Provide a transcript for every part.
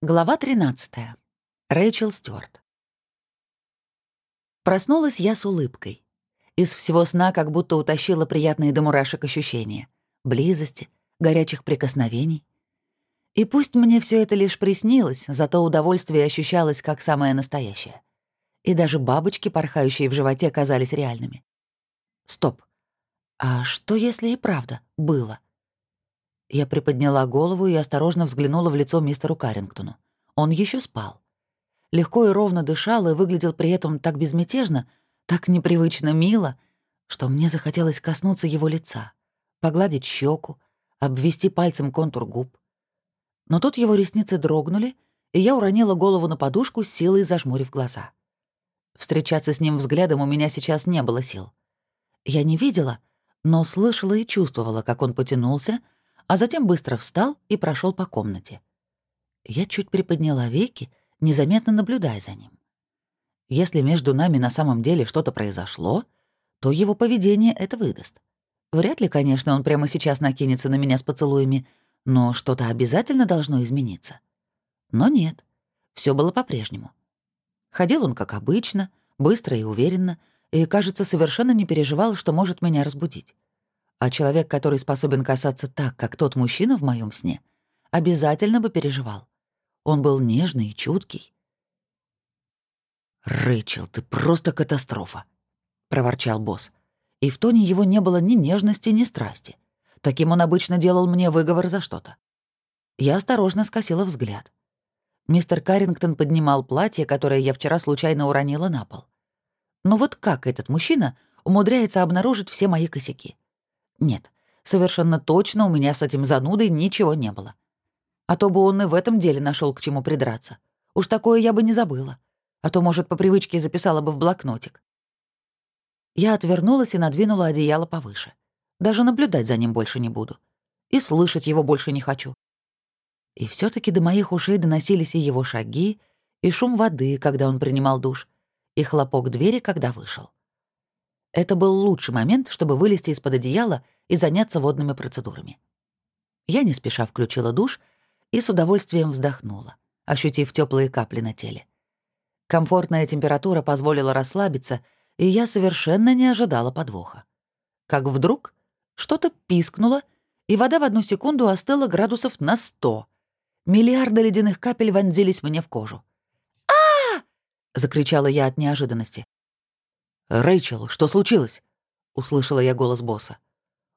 Глава 13. Рэйчел Стюарт. Проснулась я с улыбкой. Из всего сна как будто утащила приятные до мурашек ощущения. Близости, горячих прикосновений. И пусть мне все это лишь приснилось, зато удовольствие ощущалось как самое настоящее. И даже бабочки, порхающие в животе, казались реальными. Стоп. А что, если и правда было? Я приподняла голову и осторожно взглянула в лицо мистеру Каррингтону. Он еще спал. Легко и ровно дышал и выглядел при этом так безмятежно, так непривычно мило, что мне захотелось коснуться его лица, погладить щеку, обвести пальцем контур губ. Но тут его ресницы дрогнули, и я уронила голову на подушку, с силой зажмурив глаза. Встречаться с ним взглядом у меня сейчас не было сил. Я не видела, но слышала и чувствовала, как он потянулся — а затем быстро встал и прошел по комнате. Я чуть приподняла веки, незаметно наблюдая за ним. Если между нами на самом деле что-то произошло, то его поведение это выдаст. Вряд ли, конечно, он прямо сейчас накинется на меня с поцелуями, но что-то обязательно должно измениться. Но нет, все было по-прежнему. Ходил он как обычно, быстро и уверенно, и, кажется, совершенно не переживал, что может меня разбудить. А человек, который способен касаться так, как тот мужчина в моем сне, обязательно бы переживал. Он был нежный и чуткий. «Рэйчел, ты просто катастрофа», — проворчал босс. И в тоне его не было ни нежности, ни страсти. Таким он обычно делал мне выговор за что-то. Я осторожно скосила взгляд. Мистер Каррингтон поднимал платье, которое я вчера случайно уронила на пол. Но вот как этот мужчина умудряется обнаружить все мои косяки? Нет, совершенно точно у меня с этим занудой ничего не было. А то бы он и в этом деле нашел к чему придраться. Уж такое я бы не забыла. А то, может, по привычке записала бы в блокнотик. Я отвернулась и надвинула одеяло повыше. Даже наблюдать за ним больше не буду. И слышать его больше не хочу. И все таки до моих ушей доносились и его шаги, и шум воды, когда он принимал душ, и хлопок двери, когда вышел. Это был лучший момент, чтобы вылезти из-под одеяла и заняться водными процедурами. Я не спеша включила душ и с удовольствием вздохнула, ощутив теплые капли на теле. Комфортная температура позволила расслабиться, и я совершенно не ожидала подвоха. Как вдруг что-то пискнуло, и вода в одну секунду остыла градусов на сто. Миллиарды ледяных капель вонзились мне в кожу. а закричала я от неожиданности. «Рэйчел, что случилось?» — услышала я голос босса.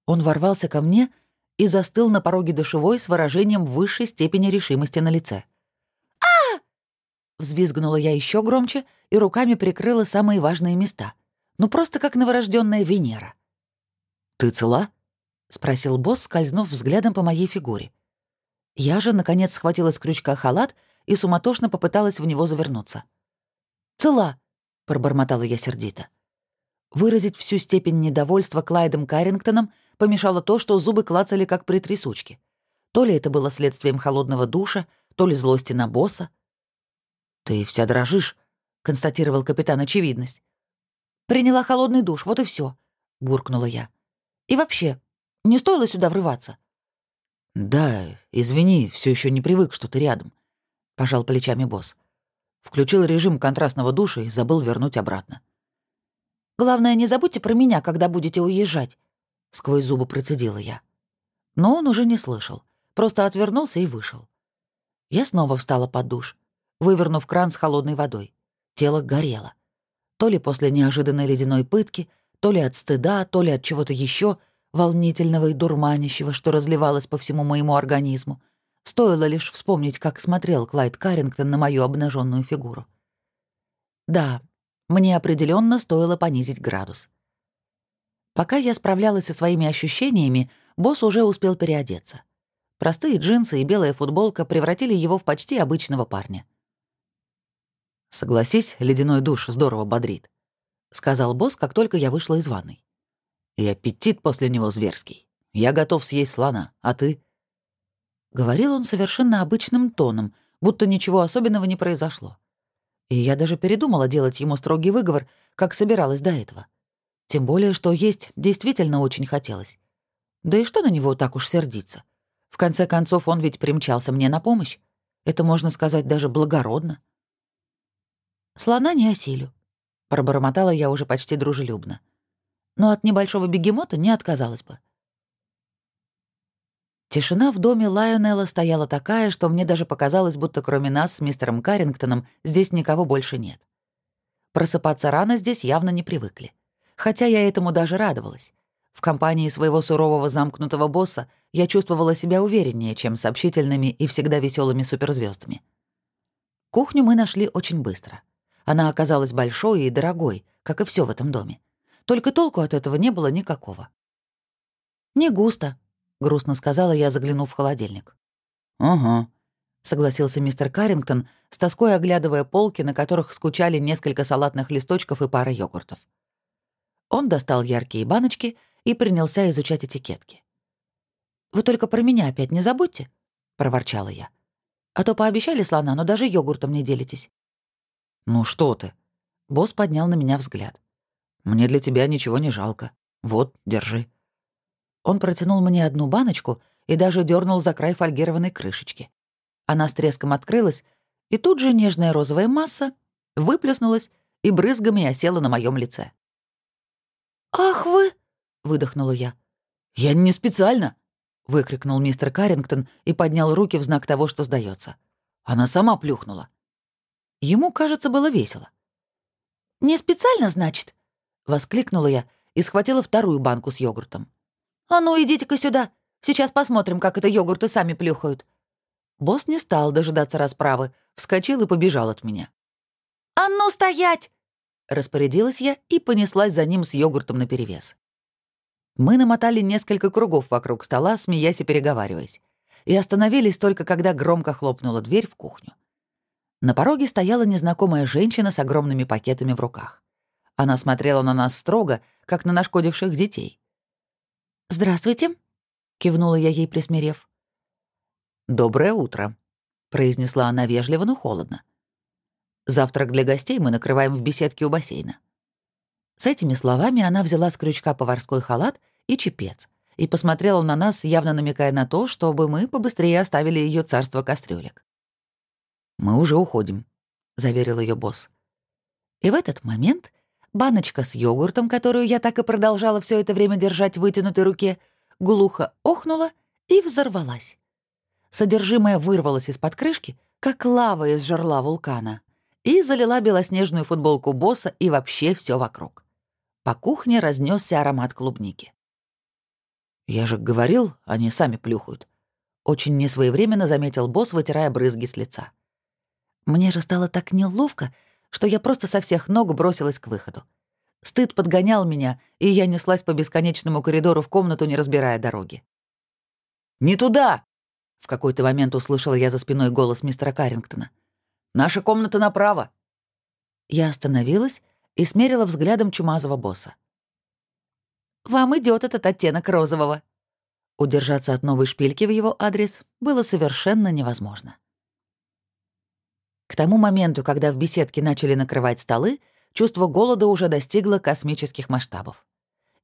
Он ворвался ко мне и застыл на пороге душевой с выражением высшей степени решимости на лице. а Взвизгнула я еще громче и руками прикрыла самые важные места. Ну, просто как новорожденная Венера. «Ты цела?» — спросил босс, скользнув взглядом по моей фигуре. Я же, наконец, схватила с крючка халат и суматошно попыталась в него завернуться. «Цела!» — пробормотала я сердито. Выразить всю степень недовольства Клайдом Каррингтоном помешало то, что зубы клацали как при трясучке. То ли это было следствием холодного душа, то ли злости на босса. «Ты вся дрожишь», — констатировал капитан очевидность. «Приняла холодный душ, вот и все, буркнула я. «И вообще, не стоило сюда врываться». «Да, извини, все еще не привык, что ты рядом», — пожал плечами босс. Включил режим контрастного душа и забыл вернуть обратно. Главное, не забудьте про меня, когда будете уезжать», — сквозь зубы процедила я. Но он уже не слышал, просто отвернулся и вышел. Я снова встала под душ, вывернув кран с холодной водой. Тело горело. То ли после неожиданной ледяной пытки, то ли от стыда, то ли от чего-то еще волнительного и дурманящего, что разливалось по всему моему организму. Стоило лишь вспомнить, как смотрел Клайд Каррингтон на мою обнаженную фигуру. Да, мне определенно стоило понизить градус. Пока я справлялась со своими ощущениями, босс уже успел переодеться. Простые джинсы и белая футболка превратили его в почти обычного парня. «Согласись, ледяной душ здорово бодрит», — сказал босс, как только я вышла из ванной. «И аппетит после него зверский. Я готов съесть слона, а ты?» Говорил он совершенно обычным тоном, будто ничего особенного не произошло. И я даже передумала делать ему строгий выговор, как собиралась до этого. Тем более, что есть действительно очень хотелось. Да и что на него так уж сердиться? В конце концов, он ведь примчался мне на помощь. Это, можно сказать, даже благородно. «Слона не осилю», — пробормотала я уже почти дружелюбно. «Но от небольшого бегемота не отказалась бы». Тишина в доме Лайонелла стояла такая, что мне даже показалось, будто кроме нас с мистером Каррингтоном здесь никого больше нет. Просыпаться рано здесь явно не привыкли. Хотя я этому даже радовалась. В компании своего сурового замкнутого босса я чувствовала себя увереннее, чем с общительными и всегда веселыми суперзвездами. Кухню мы нашли очень быстро. Она оказалась большой и дорогой, как и все в этом доме. Только толку от этого не было никакого. «Не густо», грустно сказала я, заглянув в холодильник. «Ага», — согласился мистер Каррингтон, с тоской оглядывая полки, на которых скучали несколько салатных листочков и пара йогуртов. Он достал яркие баночки и принялся изучать этикетки. «Вы только про меня опять не забудьте», — проворчала я. «А то пообещали слона, но даже йогуртом не делитесь». «Ну что ты?» Босс поднял на меня взгляд. «Мне для тебя ничего не жалко. Вот, держи». Он протянул мне одну баночку и даже дернул за край фольгированной крышечки. Она с треском открылась, и тут же нежная розовая масса выплеснулась и брызгами осела на моем лице. «Ах вы!» — выдохнула я. «Я не специально!» — выкрикнул мистер Каррингтон и поднял руки в знак того, что сдается. Она сама плюхнула. Ему, кажется, было весело. «Не специально, значит?» — воскликнула я и схватила вторую банку с йогуртом. «А ну, идите-ка сюда. Сейчас посмотрим, как это йогурты сами плюхают». Босс не стал дожидаться расправы, вскочил и побежал от меня. «А ну, стоять!» Распорядилась я и понеслась за ним с йогуртом наперевес. Мы намотали несколько кругов вокруг стола, смеясь и переговариваясь, и остановились только когда громко хлопнула дверь в кухню. На пороге стояла незнакомая женщина с огромными пакетами в руках. Она смотрела на нас строго, как на нашкодивших детей. «Здравствуйте», — кивнула я ей, присмирев. «Доброе утро», — произнесла она вежливо, но холодно. «Завтрак для гостей мы накрываем в беседке у бассейна». С этими словами она взяла с крючка поварской халат и чепец и посмотрела на нас, явно намекая на то, чтобы мы побыстрее оставили ее царство кастрюлек. «Мы уже уходим», — заверил ее босс. И в этот момент баночка с йогуртом, которую я так и продолжала все это время держать в вытянутой руке, глухо охнула и взорвалась. Содержимое вырвалось из-под крышки, как лава из жерла вулкана, и залила белоснежную футболку босса и вообще все вокруг. По кухне разнесся аромат клубники. «Я же говорил, они сами плюхают», — очень несвоевременно заметил босс, вытирая брызги с лица. Мне же стало так неловко, что я просто со всех ног бросилась к выходу. Стыд подгонял меня, и я неслась по бесконечному коридору в комнату, не разбирая дороги. «Не туда!» — в какой-то момент услышала я за спиной голос мистера Каррингтона. «Наша комната направо!» Я остановилась и смерила взглядом чумазого босса. «Вам идет этот оттенок розового». Удержаться от новой шпильки в его адрес было совершенно невозможно. К тому моменту, когда в беседке начали накрывать столы, чувство голода уже достигло космических масштабов.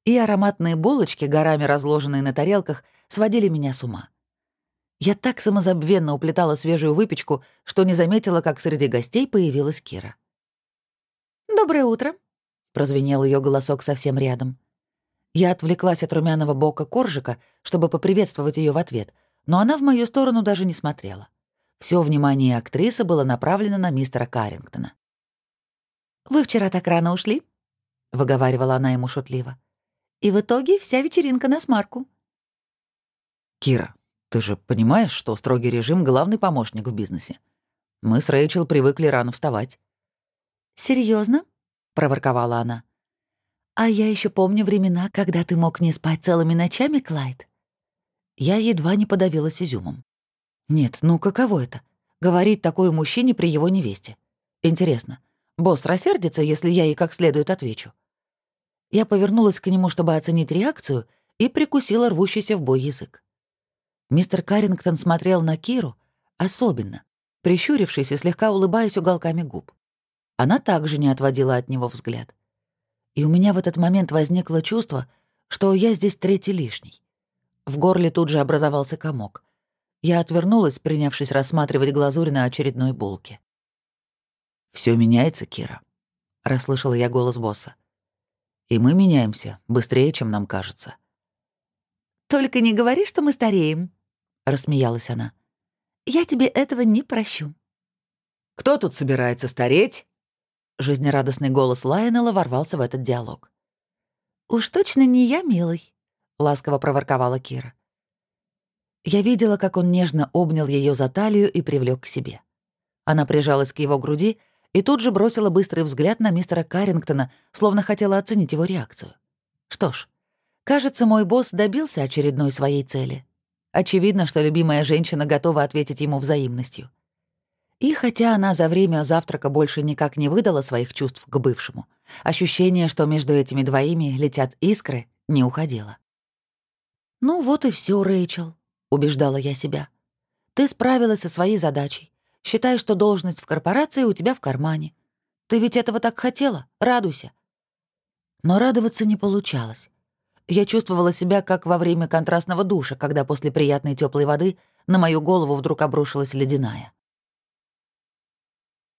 И ароматные булочки, горами разложенные на тарелках, сводили меня с ума. Я так самозабвенно уплетала свежую выпечку, что не заметила, как среди гостей появилась Кира. «Доброе утро», — прозвенел ее голосок совсем рядом. Я отвлеклась от румяного бока коржика, чтобы поприветствовать ее в ответ, но она в мою сторону даже не смотрела. Все внимание актрисы было направлено на мистера Каррингтона. «Вы вчера так рано ушли?» — выговаривала она ему шутливо. «И в итоге вся вечеринка на смарку». «Кира, ты же понимаешь, что строгий режим — главный помощник в бизнесе. Мы с Рэйчел привыкли рано вставать». Серьезно? проворковала она. «А я еще помню времена, когда ты мог не спать целыми ночами, Клайд». Я едва не подавилась изюмом. Нет, ну каково это? Говорить такое мужчине при его невесте. Интересно, босс рассердится, если я ей как следует отвечу? Я повернулась к нему, чтобы оценить реакцию, и прикусила рвущийся в бой язык. Мистер Каррингтон смотрел на Киру особенно, прищурившись и слегка улыбаясь уголками губ. Она также не отводила от него взгляд. И у меня в этот момент возникло чувство, что я здесь третий лишний. В горле тут же образовался комок. Я отвернулась, принявшись рассматривать глазурь на очередной булке. Все меняется, Кира», — расслышала я голос босса. «И мы меняемся быстрее, чем нам кажется». «Только не говори, что мы стареем», — рассмеялась она. «Я тебе этого не прощу». «Кто тут собирается стареть?» Жизнерадостный голос Лайонела ворвался в этот диалог. «Уж точно не я, милый», — ласково проворковала Кира. Я видела, как он нежно обнял ее за талию и привлек к себе. Она прижалась к его груди и тут же бросила быстрый взгляд на мистера Каррингтона, словно хотела оценить его реакцию. Что ж, кажется, мой босс добился очередной своей цели. Очевидно, что любимая женщина готова ответить ему взаимностью. И хотя она за время завтрака больше никак не выдала своих чувств к бывшему, ощущение, что между этими двоими летят искры, не уходило. «Ну вот и все, Рэйчел», — убеждала я себя. «Ты справилась со своей задачей. Считай, что должность в корпорации у тебя в кармане. Ты ведь этого так хотела, радуйся». Но радоваться не получалось. Я чувствовала себя как во время контрастного душа, когда после приятной теплой воды на мою голову вдруг обрушилась ледяная.